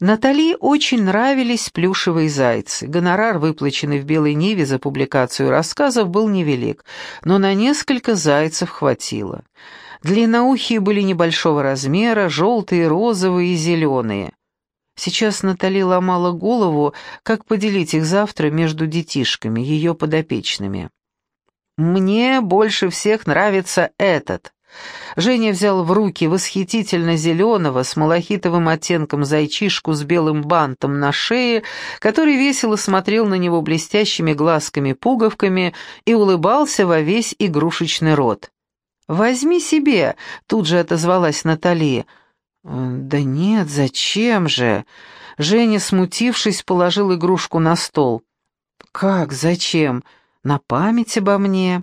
Натали очень нравились плюшевые зайцы. Гонорар, выплаченный в «Белой Ниве» за публикацию рассказов, был невелик, но на несколько зайцев хватило. Длинноухие были небольшого размера, желтые, розовые и зеленые. Сейчас Натали ломала голову, как поделить их завтра между детишками, ее подопечными. «Мне больше всех нравится этот», Женя взял в руки восхитительно зеленого с малахитовым оттенком зайчишку с белым бантом на шее, который весело смотрел на него блестящими глазками-пуговками и улыбался во весь игрушечный рот. «Возьми себе», — тут же отозвалась Натали. «Да нет, зачем же?» Женя, смутившись, положил игрушку на стол. «Как, зачем? На память обо мне?»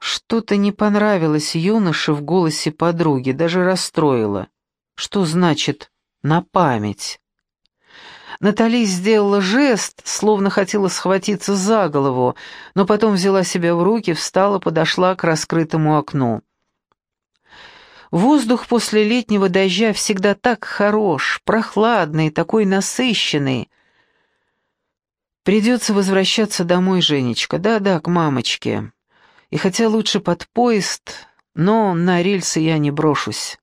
Что-то не понравилось юноше в голосе подруги, даже расстроило. Что значит «на память»? Натали сделала жест, словно хотела схватиться за голову, но потом взяла себя в руки, встала, подошла к раскрытому окну. Воздух после летнего дождя всегда так хорош, прохладный, такой насыщенный. Придется возвращаться домой, Женечка, да-да, к мамочке. И хотя лучше под поезд, но на рельсы я не брошусь.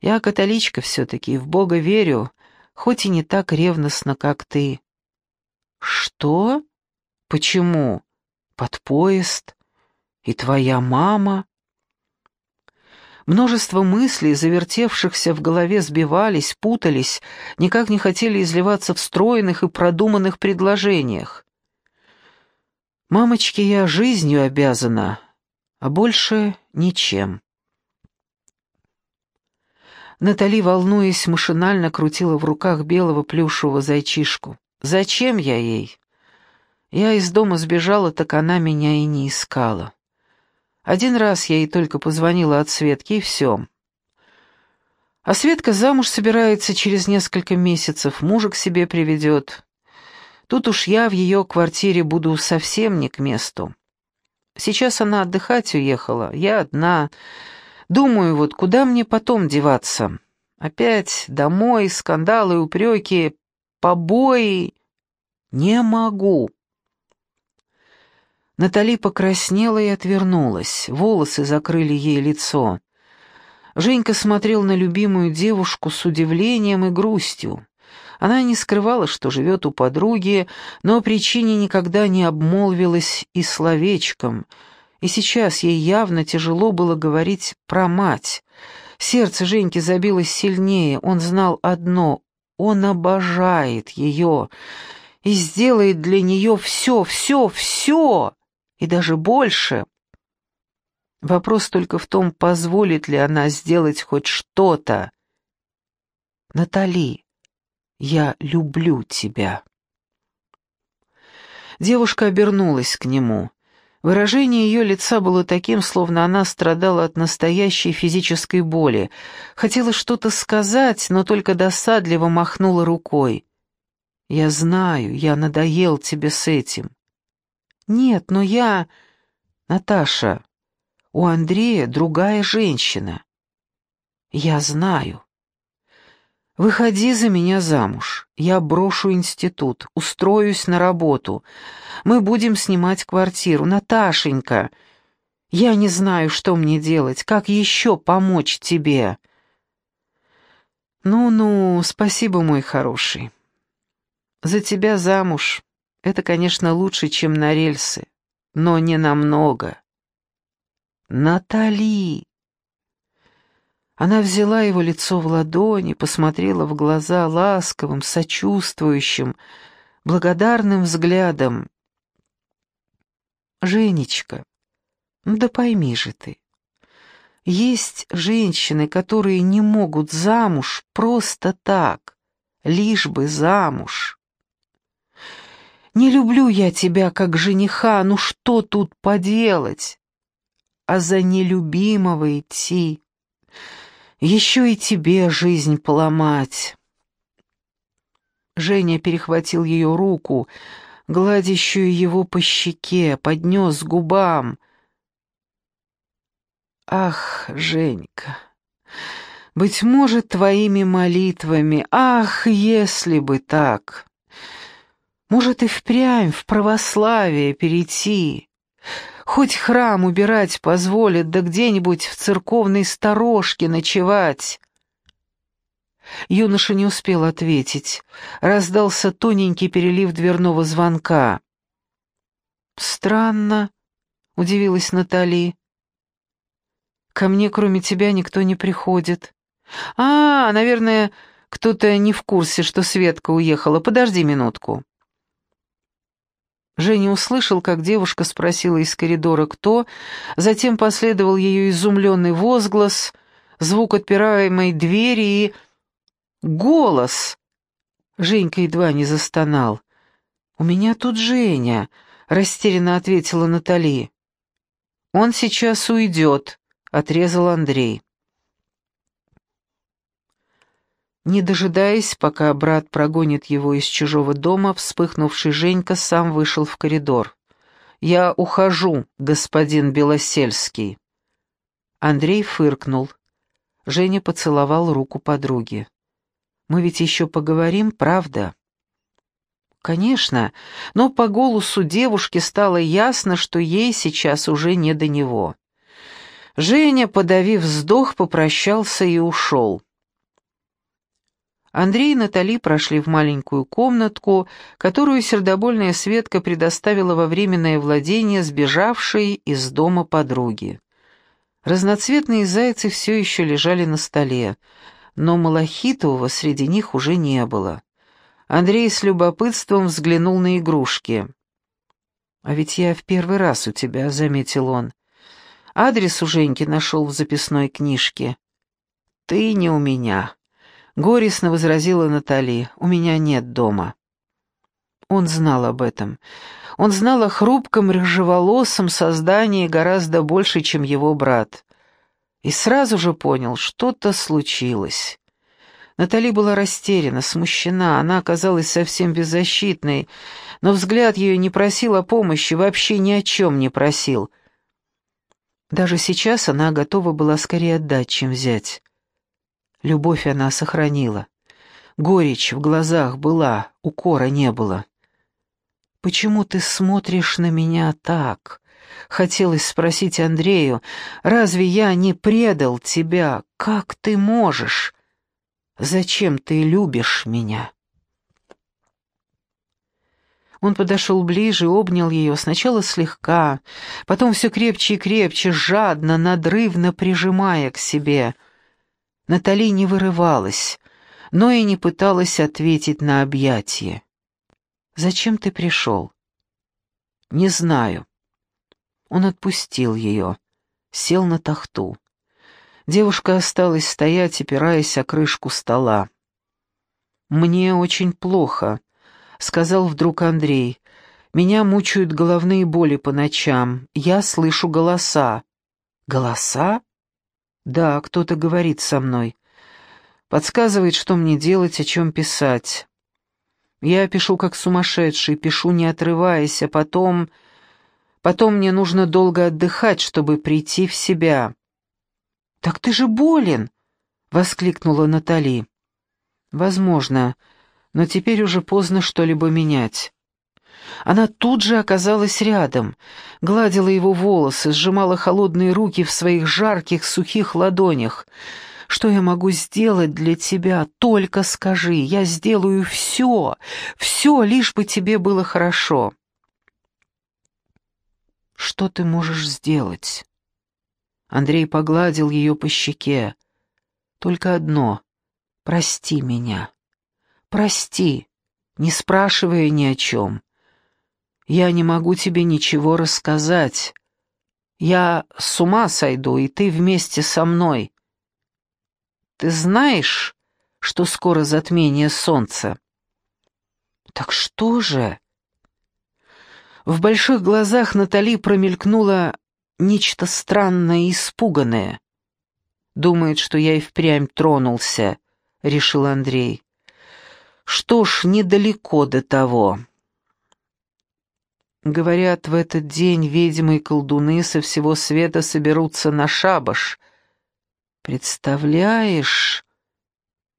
Я католичка все-таки, в Бога верю, хоть и не так ревностно, как ты». «Что? Почему? Под поезд? И твоя мама?» Множество мыслей, завертевшихся в голове, сбивались, путались, никак не хотели изливаться в стройных и продуманных предложениях. «Мамочке я жизнью обязана, а больше ничем». Натали, волнуясь, машинально крутила в руках белого плюшевого зайчишку. «Зачем я ей?» Я из дома сбежала, так она меня и не искала. Один раз я ей только позвонила от Светки, и все. А Светка замуж собирается через несколько месяцев, мужа к себе приведет. Тут уж я в ее квартире буду совсем не к месту. Сейчас она отдыхать уехала, я одна, Думаю, вот куда мне потом деваться? Опять домой, скандалы, упреки, побои. Не могу. Натали покраснела и отвернулась, волосы закрыли ей лицо. Женька смотрел на любимую девушку с удивлением и грустью. Она не скрывала, что живет у подруги, но о причине никогда не обмолвилась и словечком — и сейчас ей явно тяжело было говорить про мать. Сердце Женьки забилось сильнее, он знал одно — он обожает ее и сделает для нее все, все, все, и даже больше. Вопрос только в том, позволит ли она сделать хоть что-то. «Натали, я люблю тебя». Девушка обернулась к нему. Выражение ее лица было таким, словно она страдала от настоящей физической боли. Хотела что-то сказать, но только досадливо махнула рукой. «Я знаю, я надоел тебе с этим». «Нет, но я...» «Наташа, у Андрея другая женщина». «Я знаю». «Выходи за меня замуж. Я брошу институт, устроюсь на работу. Мы будем снимать квартиру. Наташенька, я не знаю, что мне делать, как еще помочь тебе». «Ну-ну, спасибо, мой хороший. За тебя замуж. Это, конечно, лучше, чем на рельсы, но не намного». «Натали!» Она взяла его лицо в ладони, посмотрела в глаза ласковым, сочувствующим, благодарным взглядом. «Женечка, ну да пойми же ты, есть женщины, которые не могут замуж просто так, лишь бы замуж. Не люблю я тебя как жениха, ну что тут поделать? А за нелюбимого идти еще и тебе жизнь поломать. Женя перехватил ее руку, гладящую его по щеке, поднес к губам. Ах, Женька, Быть может, твоими молитвами. Ах, если бы так! Может, и впрямь в православие перейти. Хоть храм убирать позволят, да где-нибудь в церковной сторожке ночевать. Юноша не успел ответить. Раздался тоненький перелив дверного звонка. «Странно», — удивилась Натали. «Ко мне, кроме тебя, никто не приходит». «А, наверное, кто-то не в курсе, что Светка уехала. Подожди минутку». Женя услышал, как девушка спросила из коридора «кто?», затем последовал ее изумленный возглас, звук отпираемой двери и... «Голос!» Женька едва не застонал. «У меня тут Женя», — растерянно ответила Натали. «Он сейчас уйдет», — отрезал Андрей. Не дожидаясь, пока брат прогонит его из чужого дома, вспыхнувший Женька сам вышел в коридор. «Я ухожу, господин Белосельский». Андрей фыркнул. Женя поцеловал руку подруги. «Мы ведь еще поговорим, правда?» «Конечно, но по голосу девушки стало ясно, что ей сейчас уже не до него». Женя, подавив вздох, попрощался и ушел. Андрей и Натали прошли в маленькую комнатку, которую сердобольная Светка предоставила во временное владение сбежавшей из дома подруги. Разноцветные зайцы все еще лежали на столе, но Малахитового среди них уже не было. Андрей с любопытством взглянул на игрушки. «А ведь я в первый раз у тебя», — заметил он. Адрес у Женьки нашел в записной книжке. «Ты не у меня», Горестно возразила Натали, «У меня нет дома». Он знал об этом. Он знал о хрупком рыжеволосом создании гораздо больше, чем его брат. И сразу же понял, что-то случилось. Натали была растеряна, смущена, она оказалась совсем беззащитной, но взгляд ее не просил о помощи, вообще ни о чем не просил. Даже сейчас она готова была скорее отдать, чем взять. Любовь она сохранила. Горечь в глазах была, укора не было. «Почему ты смотришь на меня так?» Хотелось спросить Андрею, «Разве я не предал тебя? Как ты можешь? Зачем ты любишь меня?» Он подошел ближе, обнял ее, сначала слегка, потом все крепче и крепче, жадно, надрывно прижимая к себе — Натали не вырывалась, но и не пыталась ответить на объятие. «Зачем ты пришел?» «Не знаю». Он отпустил ее, сел на тахту. Девушка осталась стоять, опираясь о крышку стола. «Мне очень плохо», — сказал вдруг Андрей. «Меня мучают головные боли по ночам. Я слышу голоса». «Голоса?» Да, кто-то говорит со мной. Подсказывает, что мне делать, о чем писать. Я пишу как сумасшедший, пишу не отрываясь, а потом... Потом мне нужно долго отдыхать, чтобы прийти в себя. «Так ты же болен!» — воскликнула Натали. «Возможно, но теперь уже поздно что-либо менять. Она тут же оказалась рядом, гладила его волосы, сжимала холодные руки в своих жарких, сухих ладонях. «Что я могу сделать для тебя? Только скажи, я сделаю все, все, лишь бы тебе было хорошо». «Что ты можешь сделать?» Андрей погладил ее по щеке. «Только одно. Прости меня. Прости, не спрашивая ни о чем. Я не могу тебе ничего рассказать. Я с ума сойду, и ты вместе со мной. Ты знаешь, что скоро затмение солнца? Так что же? В больших глазах Натали промелькнуло нечто странное и испуганное. Думает, что я и впрямь тронулся, решил Андрей. Что ж, недалеко до того. Говорят, в этот день ведьмы и колдуны со всего света соберутся на шабаш. Представляешь?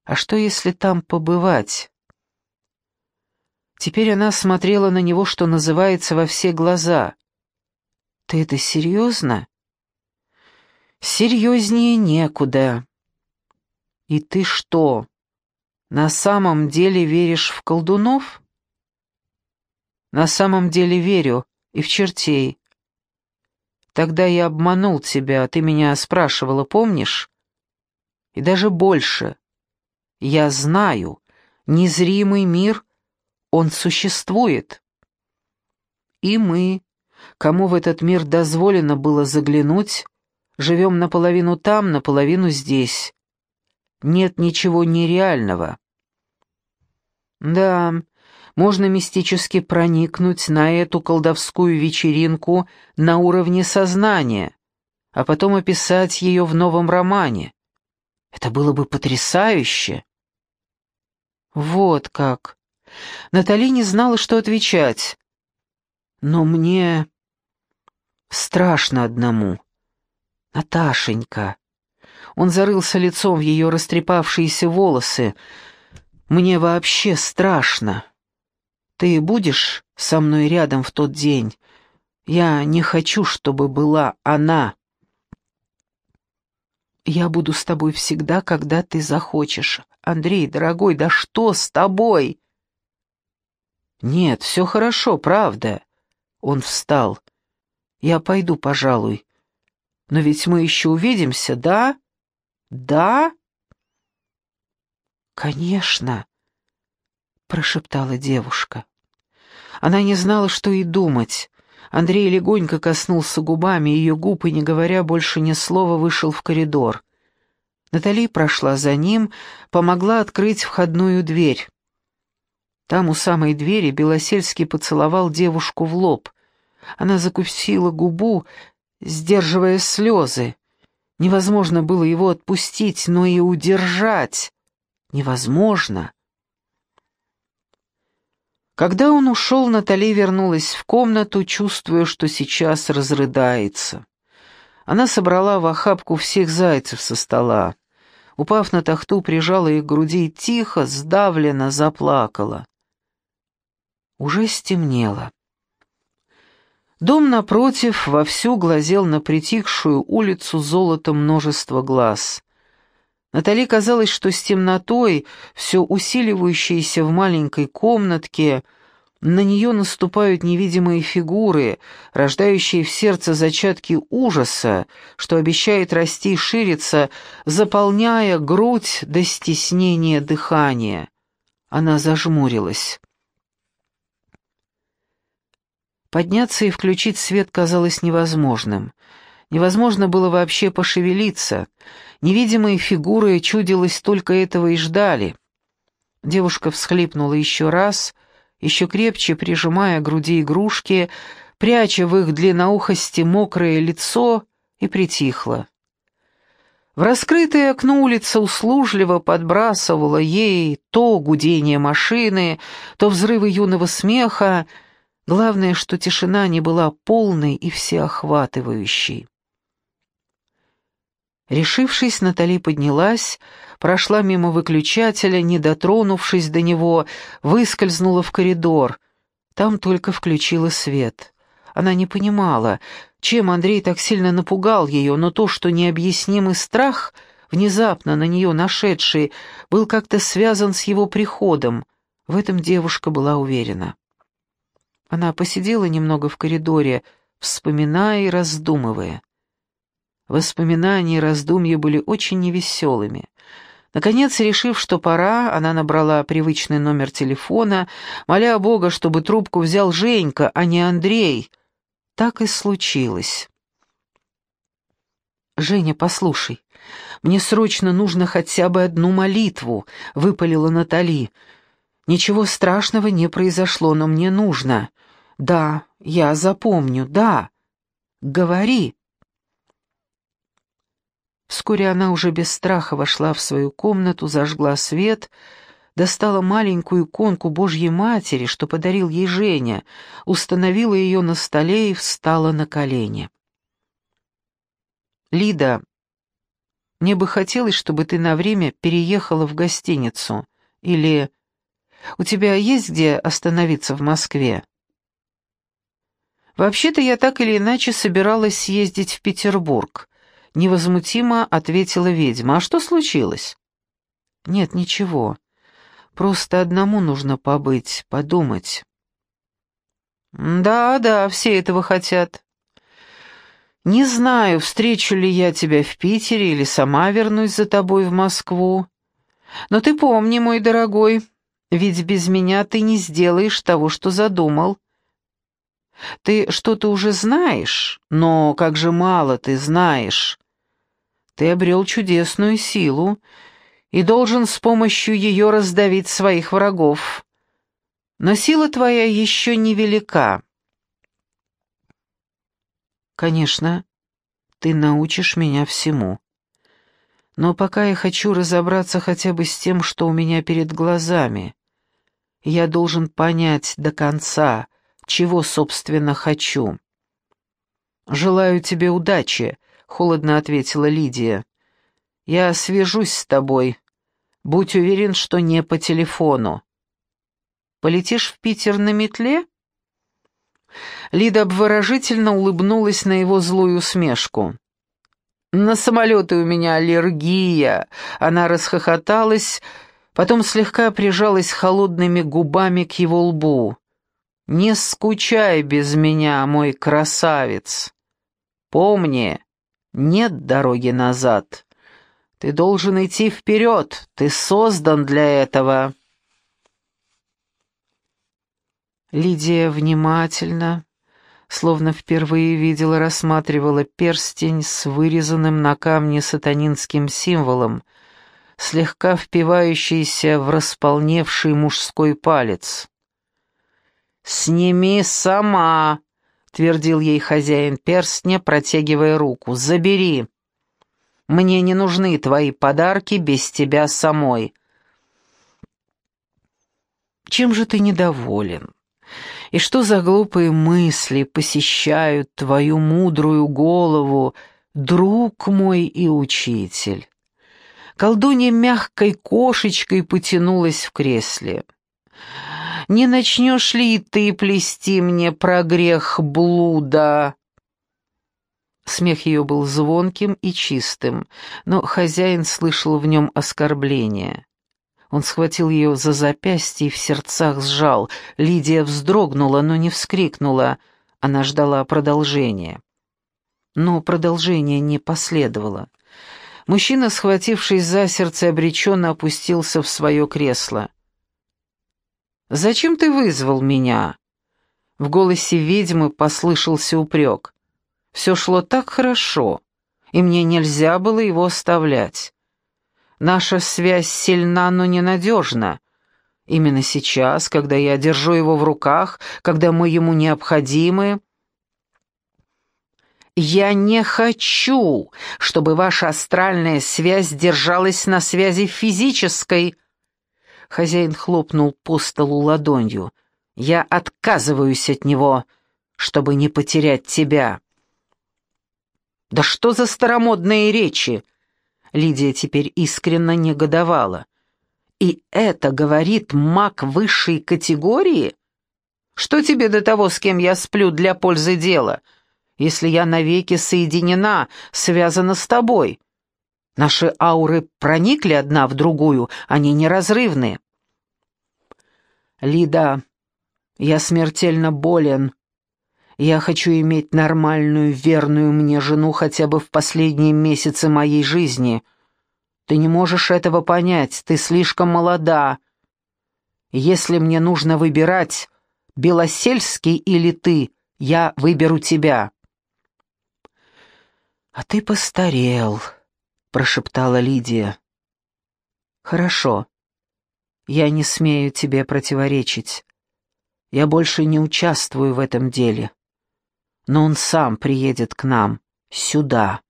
А что, если там побывать? Теперь она смотрела на него, что называется, во все глаза. «Ты это серьезно?» «Серьезнее некуда». «И ты что, на самом деле веришь в колдунов?» «На самом деле верю и в чертей. Тогда я обманул тебя, ты меня спрашивала, помнишь? И даже больше. Я знаю, незримый мир, он существует. И мы, кому в этот мир дозволено было заглянуть, живем наполовину там, наполовину здесь. Нет ничего нереального. Да, можно мистически проникнуть на эту колдовскую вечеринку на уровне сознания, а потом описать ее в новом романе. Это было бы потрясающе. Вот как. Натали не знала, что отвечать. Но мне страшно одному. Наташенька. Он зарылся лицом в ее растрепавшиеся волосы. Мне вообще страшно. Ты будешь со мной рядом в тот день? Я не хочу, чтобы была она. Я буду с тобой всегда, когда ты захочешь. Андрей, дорогой, да что с тобой? Нет, все хорошо, правда. Он встал. Я пойду, пожалуй. Но ведь мы еще увидимся, да? Да? Конечно, прошептала девушка. Она не знала, что и думать. Андрей легонько коснулся губами ее губ и, не говоря больше ни слова, вышел в коридор. Натали прошла за ним, помогла открыть входную дверь. Там у самой двери Белосельский поцеловал девушку в лоб. Она закусила губу, сдерживая слезы. Невозможно было его отпустить, но и удержать. Невозможно. Когда он ушел, Натали вернулась в комнату, чувствуя, что сейчас разрыдается. Она собрала в охапку всех зайцев со стола. Упав на тахту, прижала их к груди и тихо, сдавленно заплакала. Уже стемнело. Дом напротив вовсю глазел на притихшую улицу золотом множество глаз. Натали казалось, что с темнотой, все усиливающейся в маленькой комнатке, на нее наступают невидимые фигуры, рождающие в сердце зачатки ужаса, что обещает расти и шириться, заполняя грудь до стеснения дыхания. Она зажмурилась. Подняться и включить свет казалось невозможным. Невозможно было вообще пошевелиться — Невидимые фигуры, чудилось, только этого и ждали. Девушка всхлипнула еще раз, еще крепче прижимая к груди игрушки, пряча в их длинноухости мокрое лицо, и притихла. В раскрытое окно улица услужливо подбрасывала ей то гудение машины, то взрывы юного смеха. Главное, что тишина не была полной и всеохватывающей. Решившись, Натали поднялась, прошла мимо выключателя, не дотронувшись до него, выскользнула в коридор. Там только включила свет. Она не понимала, чем Андрей так сильно напугал ее, но то, что необъяснимый страх, внезапно на нее нашедший, был как-то связан с его приходом, в этом девушка была уверена. Она посидела немного в коридоре, вспоминая и раздумывая. Воспоминания и раздумья были очень невеселыми. Наконец, решив, что пора, она набрала привычный номер телефона, моля Бога, чтобы трубку взял Женька, а не Андрей. Так и случилось. «Женя, послушай, мне срочно нужно хотя бы одну молитву», — выпалила Натали. «Ничего страшного не произошло, но мне нужно. Да, я запомню, да. Говори». Вскоре она уже без страха вошла в свою комнату, зажгла свет, достала маленькую иконку Божьей Матери, что подарил ей Женя, установила ее на столе и встала на колени. «Лида, Мне бы хотелось, чтобы ты на время переехала в гостиницу. Или у тебя есть где остановиться в Москве? Вообще-то я так или иначе собиралась съездить в Петербург. Невозмутимо ответила ведьма. А что случилось? Нет, ничего. Просто одному нужно побыть, подумать. Да, да, все этого хотят. Не знаю, встречу ли я тебя в Питере или сама вернусь за тобой в Москву. Но ты помни, мой дорогой, ведь без меня ты не сделаешь того, что задумал. Ты что-то уже знаешь, но как же мало ты знаешь. Ты обрел чудесную силу и должен с помощью ее раздавить своих врагов. Но сила твоя еще невелика. Конечно, ты научишь меня всему. Но пока я хочу разобраться хотя бы с тем, что у меня перед глазами. Я должен понять до конца, чего, собственно, хочу. «Желаю тебе удачи», — холодно ответила Лидия. «Я свяжусь с тобой. Будь уверен, что не по телефону». «Полетишь в Питер на метле?» Лида обворожительно улыбнулась на его злую усмешку. «На самолеты у меня аллергия!» Она расхохоталась, потом слегка прижалась холодными губами к его лбу. «Не скучай без меня, мой красавец! Помни, нет дороги назад. Ты должен идти вперед, ты создан для этого!» Лидия внимательно, словно впервые видела, рассматривала перстень с вырезанным на камне сатанинским символом, слегка впивающийся в располневший мужской палец. «Сними сама!» — твердил ей хозяин перстня, протягивая руку. «Забери! Мне не нужны твои подарки без тебя самой!» «Чем же ты недоволен?» И что за глупые мысли посещают твою мудрую голову, друг мой и учитель? Колдунья мягкой кошечкой потянулась в кресле. «Не начнешь ли ты плести мне про грех блуда?» Смех ее был звонким и чистым, но хозяин слышал в нем оскорбление. Он схватил ее за запястье и в сердцах сжал. Лидия вздрогнула, но не вскрикнула. Она ждала продолжения. Но продолжения не последовало. Мужчина, схватившись за сердце, обреченно опустился в свое кресло. «Зачем ты вызвал меня?» В голосе ведьмы послышался упрек. «Все шло так хорошо, и мне нельзя было его оставлять. Наша связь сильна, но ненадежна. Именно сейчас, когда я держу его в руках, когда мы ему необходимы... Я не хочу, чтобы ваша астральная связь держалась на связи физической. Хозяин хлопнул по столу ладонью. Я отказываюсь от него, чтобы не потерять тебя. Да что за старомодные речи? Лидия теперь искренне негодовала. «И это говорит маг высшей категории? Что тебе до того, с кем я сплю для пользы дела, если я навеки соединена, связана с тобой? Наши ауры проникли одна в другую, они неразрывны». «Лида, я смертельно болен», я хочу иметь нормальную, верную мне жену хотя бы в последние месяцы моей жизни. Ты не можешь этого понять, ты слишком молода. Если мне нужно выбирать, Белосельский или ты, я выберу тебя». «А ты постарел», — прошептала Лидия. «Хорошо. Я не смею тебе противоречить. Я больше не участвую в этом деле но он сам приедет к нам, сюда.